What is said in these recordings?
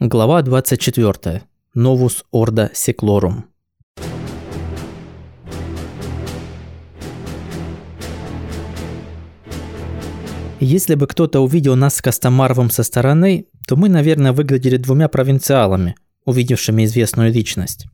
Глава 24. Новус Орда Секлорум. Если бы кто-то увидел нас с Костомаровым со стороны, то мы, наверное, выглядели двумя провинциалами, увидевшими известную личность.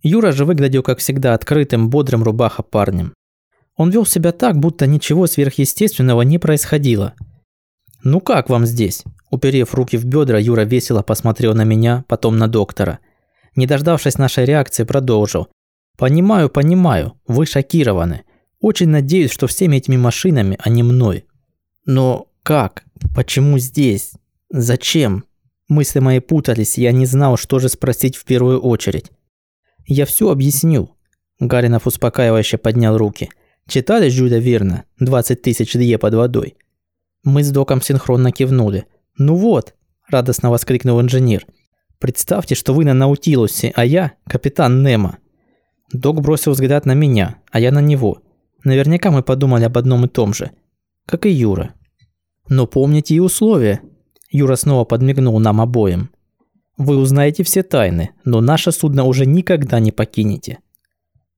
Юра же выглядел, как всегда, открытым, бодрым рубаха парнем. Он вел себя так, будто ничего сверхъестественного не происходило. «Ну как вам здесь?» Уперев руки в бедра, Юра весело посмотрел на меня, потом на доктора. Не дождавшись нашей реакции, продолжил. «Понимаю, понимаю, вы шокированы. Очень надеюсь, что всеми этими машинами, а не мной. Но как? Почему здесь? Зачем?» Мысли мои путались, я не знал, что же спросить в первую очередь. «Я все объясню». Гаринов успокаивающе поднял руки. «Читали Жюля Верна? 20 тысяч лье под водой?» Мы с доком синхронно кивнули. «Ну вот», – радостно воскликнул инженер. «Представьте, что вы на Наутилусе, а я – капитан Немо». Док бросил взгляд на меня, а я на него. Наверняка мы подумали об одном и том же. Как и Юра. Но помните и условия. Юра снова подмигнул нам обоим. Вы узнаете все тайны, но наше судно уже никогда не покинете.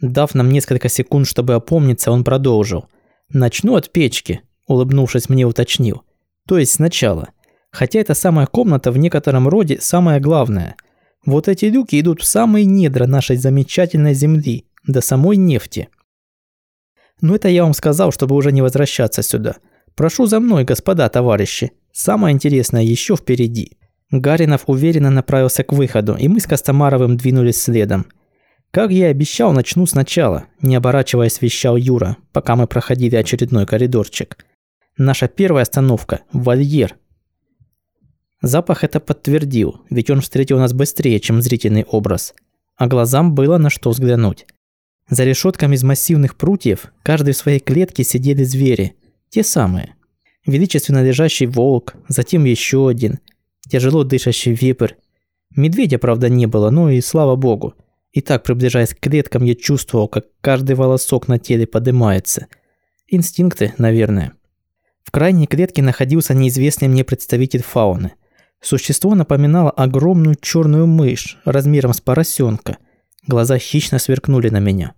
Дав нам несколько секунд, чтобы опомниться, он продолжил. «Начну от печки», – улыбнувшись мне уточнил. «То есть сначала. Хотя эта самая комната в некотором роде самая главная. Вот эти люки идут в самые недра нашей замечательной земли, до самой нефти. Но это я вам сказал, чтобы уже не возвращаться сюда. Прошу за мной, господа товарищи. Самое интересное еще впереди. Гаринов уверенно направился к выходу, и мы с Костомаровым двинулись следом. Как я и обещал, начну сначала, не оборачиваясь, вещал Юра, пока мы проходили очередной коридорчик. Наша первая остановка – вольер, Запах это подтвердил, ведь он встретил нас быстрее, чем зрительный образ. А глазам было на что взглянуть. За решетками из массивных прутьев, каждый в своей клетке сидели звери. Те самые. Величественно лежащий волк, затем еще один. Тяжело дышащий вепрь. Медведя, правда, не было, но и слава богу. И так, приближаясь к клеткам, я чувствовал, как каждый волосок на теле поднимается. Инстинкты, наверное. В крайней клетке находился неизвестный мне представитель фауны – Существо напоминало огромную черную мышь размером с поросенка. Глаза хищно сверкнули на меня.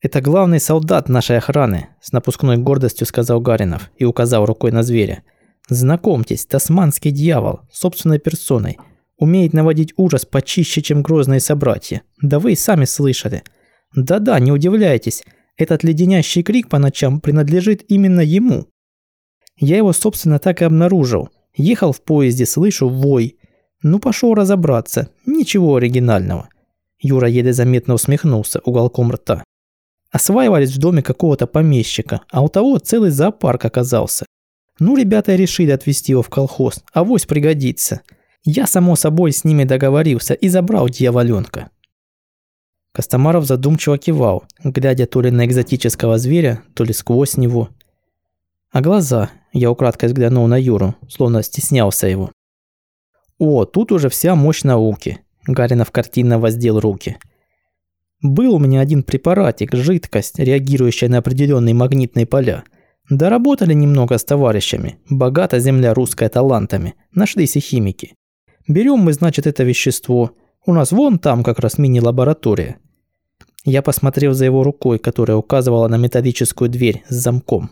«Это главный солдат нашей охраны», – с напускной гордостью сказал Гаринов и указал рукой на зверя. «Знакомьтесь, тасманский дьявол, собственной персоной. Умеет наводить ужас почище, чем грозные собратья. Да вы и сами слышали. Да-да, не удивляйтесь, этот леденящий крик по ночам принадлежит именно ему. Я его, собственно, так и обнаружил – Ехал в поезде, слышу вой. Ну, пошел разобраться. Ничего оригинального. Юра еле заметно усмехнулся уголком рта. Осваивались в доме какого-то помещика, а у того целый зоопарк оказался. Ну, ребята решили отвезти его в колхоз, а вось пригодится. Я, само собой, с ними договорился и забрал дьяволенка. Костомаров задумчиво кивал, глядя то ли на экзотического зверя, то ли сквозь него – а глаза, я украдкой взглянул на Юру, словно стеснялся его. О, тут уже вся мощь науки. Гаринов картинно воздел руки. Был у меня один препаратик, жидкость, реагирующая на определенные магнитные поля. Доработали немного с товарищами. Богата земля русская талантами. Нашлись и химики. Берем мы, значит, это вещество. У нас вон там как раз мини-лаборатория. Я посмотрел за его рукой, которая указывала на металлическую дверь с замком.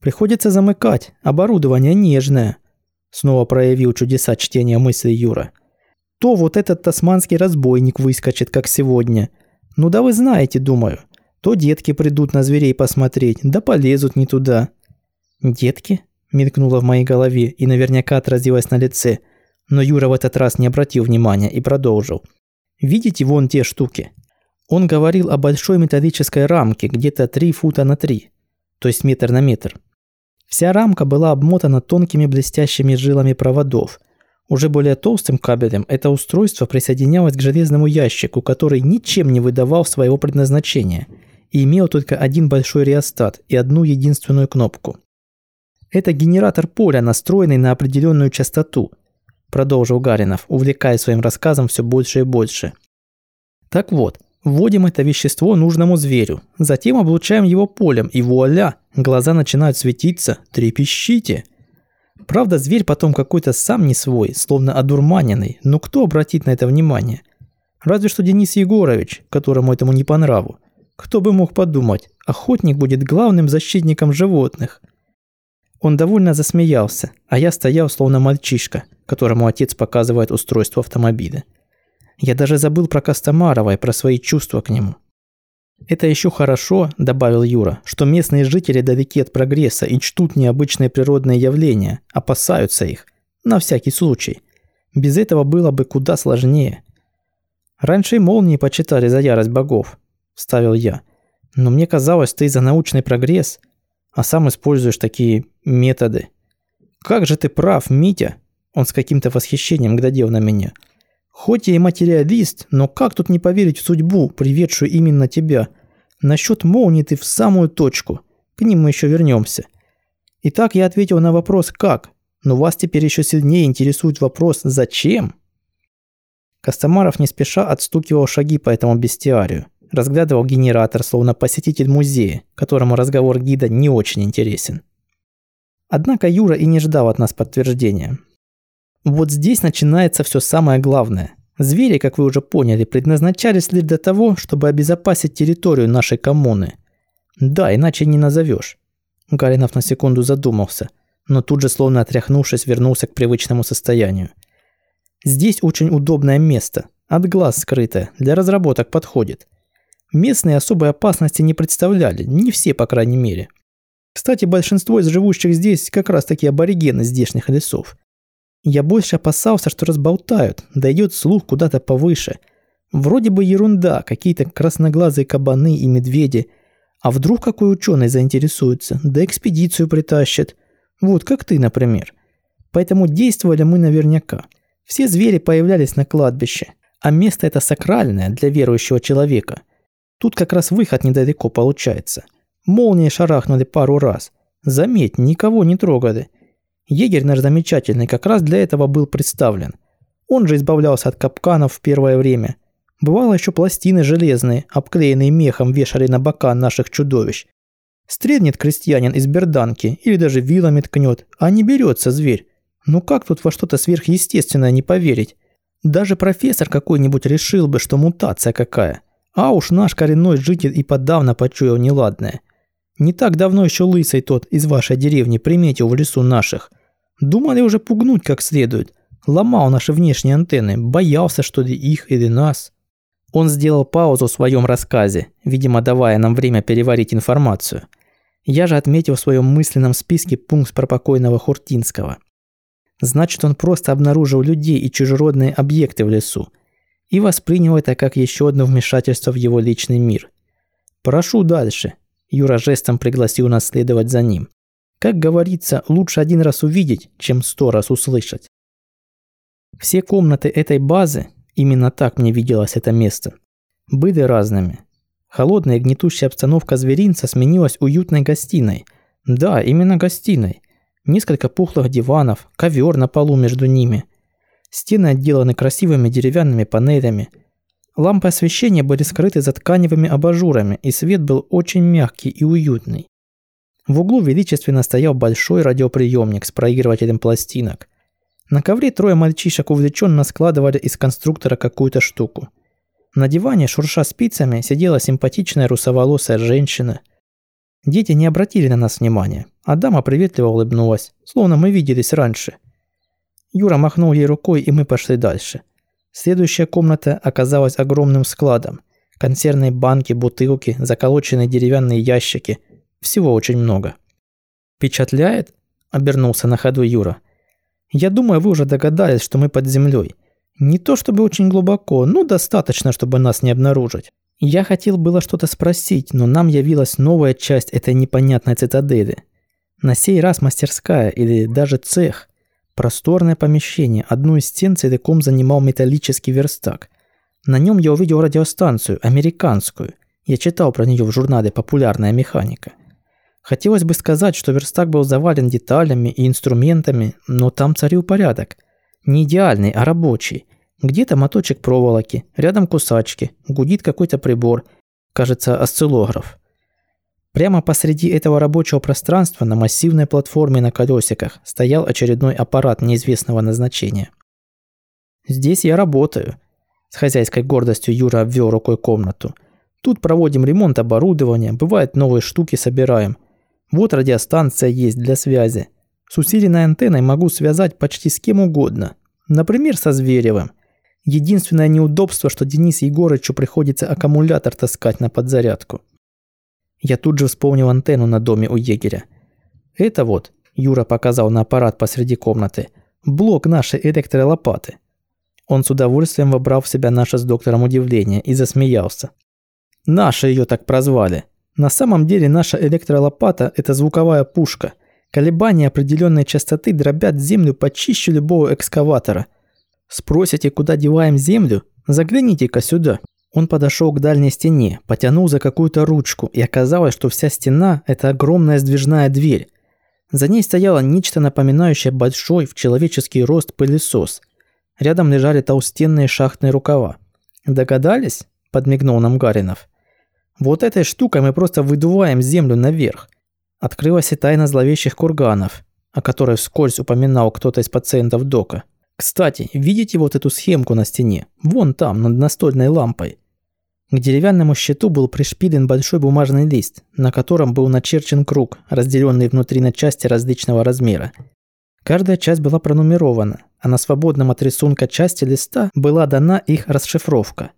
Приходится замыкать, оборудование нежное. Снова проявил чудеса чтения мыслей Юра. То вот этот тасманский разбойник выскочит, как сегодня. Ну да вы знаете, думаю. То детки придут на зверей посмотреть, да полезут не туда. Детки? Мелькнуло в моей голове и наверняка отразилось на лице. Но Юра в этот раз не обратил внимания и продолжил. Видите вон те штуки? Он говорил о большой металлической рамке, где-то 3 фута на 3, то есть метр на метр. Вся рамка была обмотана тонкими блестящими жилами проводов. Уже более толстым кабелем это устройство присоединялось к железному ящику, который ничем не выдавал своего предназначения и имел только один большой реостат и одну единственную кнопку. Это генератор поля, настроенный на определенную частоту, продолжил Гаринов, увлекая своим рассказом все больше и больше. Так вот, Вводим это вещество нужному зверю, затем облучаем его полем, и вуаля, глаза начинают светиться, трепещите. Правда, зверь потом какой-то сам не свой, словно одурманенный, но кто обратит на это внимание? Разве что Денис Егорович, которому этому не по нраву. Кто бы мог подумать, охотник будет главным защитником животных. Он довольно засмеялся, а я стоял словно мальчишка, которому отец показывает устройство автомобиля. Я даже забыл про Костомарова и про свои чувства к нему. «Это еще хорошо», – добавил Юра, – «что местные жители далеки от прогресса и чтут необычные природные явления, опасаются их, на всякий случай. Без этого было бы куда сложнее». «Раньше и молнии почитали за ярость богов», – вставил я. «Но мне казалось, ты за научный прогресс, а сам используешь такие методы». «Как же ты прав, Митя!» Он с каким-то восхищением глядел на меня – Хоть я и материалист, но как тут не поверить в судьбу, приведшую именно тебя? Насчет молнии ты в самую точку. К ним мы еще вернемся. Итак, я ответил на вопрос «как?», но вас теперь еще сильнее интересует вопрос «зачем?». Костомаров не спеша отстукивал шаги по этому бестиарию, разглядывал генератор, словно посетитель музея, которому разговор гида не очень интересен. Однако Юра и не ждал от нас подтверждения. Вот здесь начинается все самое главное. Звери, как вы уже поняли, предназначались лишь для того, чтобы обезопасить территорию нашей коммуны. Да, иначе не назовешь. Гаринов на секунду задумался, но тут же, словно отряхнувшись, вернулся к привычному состоянию. Здесь очень удобное место, от глаз скрытое, для разработок подходит. Местные особой опасности не представляли, не все, по крайней мере. Кстати, большинство из живущих здесь как раз таки аборигены здешних лесов. Я больше опасался, что разболтают, дойдет слух куда-то повыше. Вроде бы ерунда, какие-то красноглазые кабаны и медведи. А вдруг какой ученый заинтересуется, да экспедицию притащит. Вот как ты, например. Поэтому действовали мы наверняка. Все звери появлялись на кладбище, а место это сакральное для верующего человека. Тут как раз выход недалеко получается. Молнии шарахнули пару раз. Заметь, никого не трогали. Егерь наш замечательный как раз для этого был представлен. Он же избавлялся от капканов в первое время. Бывало еще пластины железные, обклеенные мехом, вешали на бока наших чудовищ. Стрельнет крестьянин из берданки или даже вилами ткнет, а не берется зверь. Ну как тут во что-то сверхъестественное не поверить? Даже профессор какой-нибудь решил бы, что мутация какая. А уж наш коренной житель и подавно почуял неладное. Не так давно еще лысый тот из вашей деревни приметил в лесу наших. Думали уже пугнуть как следует. Ломал наши внешние антенны, боялся, что ли их или нас. Он сделал паузу в своем рассказе, видимо, давая нам время переварить информацию. Я же отметил в своем мысленном списке пункт про покойного Хуртинского. Значит, он просто обнаружил людей и чужеродные объекты в лесу и воспринял это как еще одно вмешательство в его личный мир. «Прошу дальше», – Юра жестом пригласил нас следовать за ним. Как говорится, лучше один раз увидеть, чем сто раз услышать. Все комнаты этой базы, именно так мне виделось это место, были разными. Холодная гнетущая обстановка зверинца сменилась уютной гостиной. Да, именно гостиной. Несколько пухлых диванов, ковер на полу между ними. Стены отделаны красивыми деревянными панелями. Лампы освещения были скрыты за тканевыми абажурами, и свет был очень мягкий и уютный. В углу величественно стоял большой радиоприемник с проигрывателем пластинок. На ковре трое мальчишек увлеченно складывали из конструктора какую-то штуку. На диване, шурша спицами, сидела симпатичная русоволосая женщина. Дети не обратили на нас внимания, а дама приветливо улыбнулась, словно мы виделись раньше. Юра махнул ей рукой, и мы пошли дальше. Следующая комната оказалась огромным складом. Консервные банки, бутылки, заколоченные деревянные ящики – всего очень много. «Впечатляет?» – обернулся на ходу Юра. «Я думаю, вы уже догадались, что мы под землей. Не то чтобы очень глубоко, но достаточно, чтобы нас не обнаружить. Я хотел было что-то спросить, но нам явилась новая часть этой непонятной цитадели. На сей раз мастерская или даже цех. Просторное помещение, одну из стен целиком занимал металлический верстак. На нем я увидел радиостанцию, американскую. Я читал про нее в журнале «Популярная механика». Хотелось бы сказать, что верстак был завален деталями и инструментами, но там царил порядок. Не идеальный, а рабочий. Где-то моточек проволоки, рядом кусачки, гудит какой-то прибор, кажется, осциллограф. Прямо посреди этого рабочего пространства на массивной платформе на колесиках стоял очередной аппарат неизвестного назначения. «Здесь я работаю», – с хозяйской гордостью Юра обвел рукой комнату. «Тут проводим ремонт оборудования, бывает новые штуки собираем. Вот радиостанция есть для связи. С усиленной антенной могу связать почти с кем угодно. Например, со Зверевым. Единственное неудобство, что Денис Егорычу приходится аккумулятор таскать на подзарядку. Я тут же вспомнил антенну на доме у егеря. Это вот, Юра показал на аппарат посреди комнаты, блок нашей электролопаты. Он с удовольствием вобрал в себя наше с доктором удивление и засмеялся. Наши ее так прозвали. На самом деле наша электролопата – это звуковая пушка. Колебания определенной частоты дробят землю почище любого экскаватора. Спросите, куда деваем землю? Загляните-ка сюда. Он подошел к дальней стене, потянул за какую-то ручку, и оказалось, что вся стена – это огромная сдвижная дверь. За ней стояло нечто напоминающее большой в человеческий рост пылесос. Рядом лежали толстенные шахтные рукава. «Догадались?» – подмигнул нам Гаринов. «Вот этой штукой мы просто выдуваем землю наверх». Открылась и тайна зловещих курганов, о которой вскользь упоминал кто-то из пациентов Дока. Кстати, видите вот эту схемку на стене? Вон там, над настольной лампой. К деревянному щиту был пришпилен большой бумажный лист, на котором был начерчен круг, разделенный внутри на части различного размера. Каждая часть была пронумерована, а на свободном от рисунка части листа была дана их расшифровка.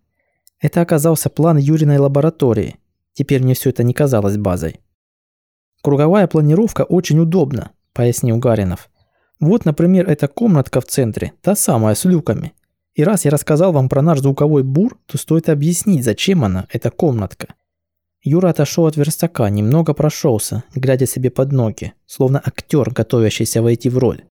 Это оказался план Юриной лаборатории. Теперь мне все это не казалось базой. «Круговая планировка очень удобна», – пояснил Гаринов. Вот, например, эта комнатка в центре, та самая с люками. И раз я рассказал вам про наш звуковой бур, то стоит объяснить, зачем она, эта комнатка. Юра отошел от верстака, немного прошелся, глядя себе под ноги, словно актер, готовящийся войти в роль.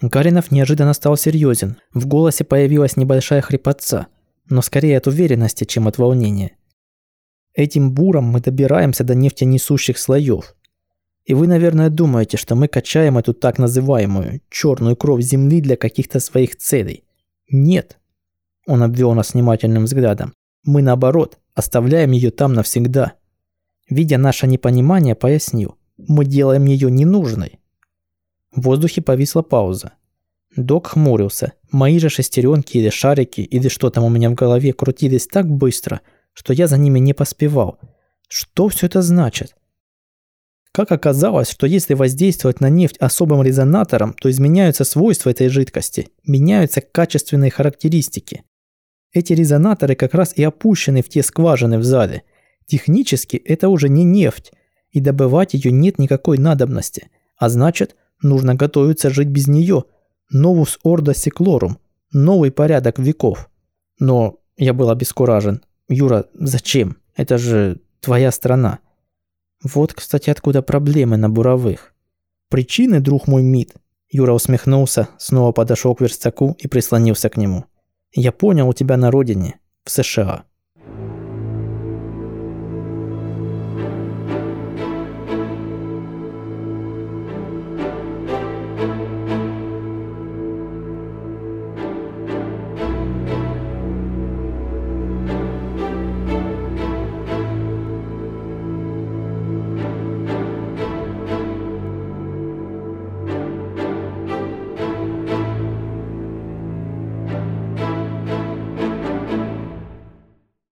Гаринов неожиданно стал серьезен, в голосе появилась небольшая хрипотца, но скорее от уверенности, чем от волнения. Этим буром мы добираемся до нефтенесущих слоев, и вы, наверное, думаете, что мы качаем эту так называемую черную кровь Земли для каких-то своих целей. Нет. Он обвел нас внимательным взглядом. Мы, наоборот, оставляем ее там навсегда. Видя наше непонимание, пояснил. Мы делаем ее ненужной. В воздухе повисла пауза. Док хмурился. Мои же шестеренки или шарики, или что там у меня в голове крутились так быстро, что я за ними не поспевал. Что все это значит? Как оказалось, что если воздействовать на нефть особым резонатором, то изменяются свойства этой жидкости, меняются качественные характеристики. Эти резонаторы как раз и опущены в те скважины в зале. Технически это уже не нефть, и добывать ее нет никакой надобности, а значит, нужно готовиться жить без нее. Новус орда секлорум, новый порядок веков. Но я был обескуражен. Юра, зачем? Это же твоя страна. Вот, кстати, откуда проблемы на буровых. Причины, друг мой Мид. Юра усмехнулся, снова подошел к верстаку и прислонился к нему. Я понял у тебя на родине, в США.